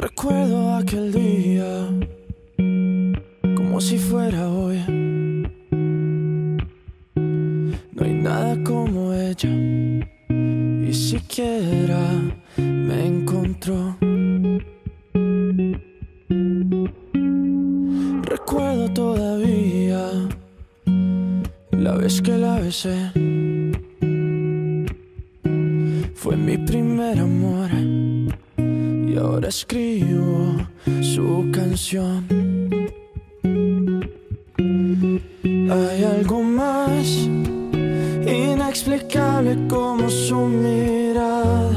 Recuerdo aquel día como si fuera hoy. No hay nada como ella, y siquiera me encontró. Recuerdo todavía la vez que la besé. Fue mi primer amor y ahora escribo su canción. Hay algo más inexplicable como su mirada,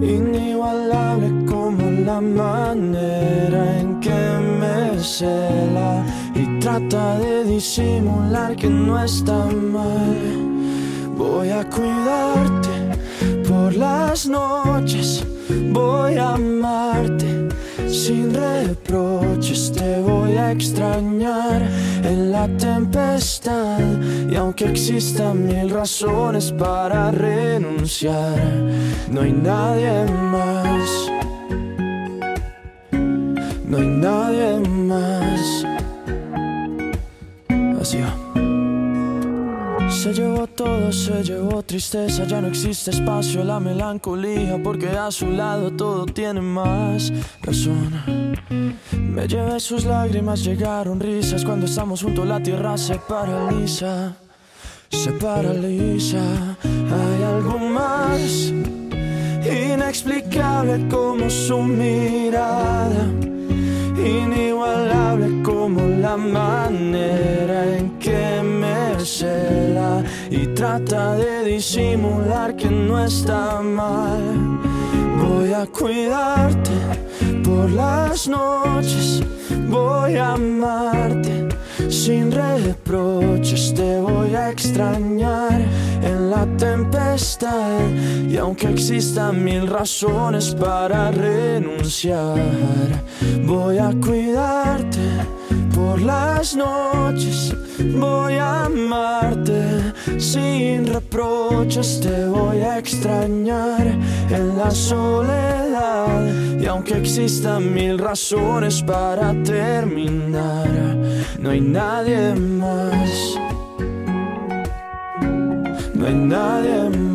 inigualable como la manera en que me cela y trata de disimular que no está mal. Voy a cuidarte por las noches, voy a amarte sin reproches, te voy a extrañar en la tempestad. Y aunque existan mil razones para renunciar, no hay nadie más. No hay nadie más. Así va. Se llevó todo, se llevó tristeza, ya no existe espacio, la melancolía, porque a su lado todo tiene más razón. Me llevé sus lágrimas, llegaron risas, cuando estamos juntos la tierra se paraliza, se paraliza. Hay algo más inexplicable como su mirada, inigualable como la manera en que me cela y trata de disimular que no está mal. Voy a cuidarte por las noches, voy a amarte sin reproches, te voy a extrañar en la tempestad. Y aunque existan mil razones para renunciar, voy a cuidarte por las noches, voy a amarte sin reproches, te voy a extrañar en la soledad y aunque existan mil razones para terminar, no hay nadie más. No hay nadie.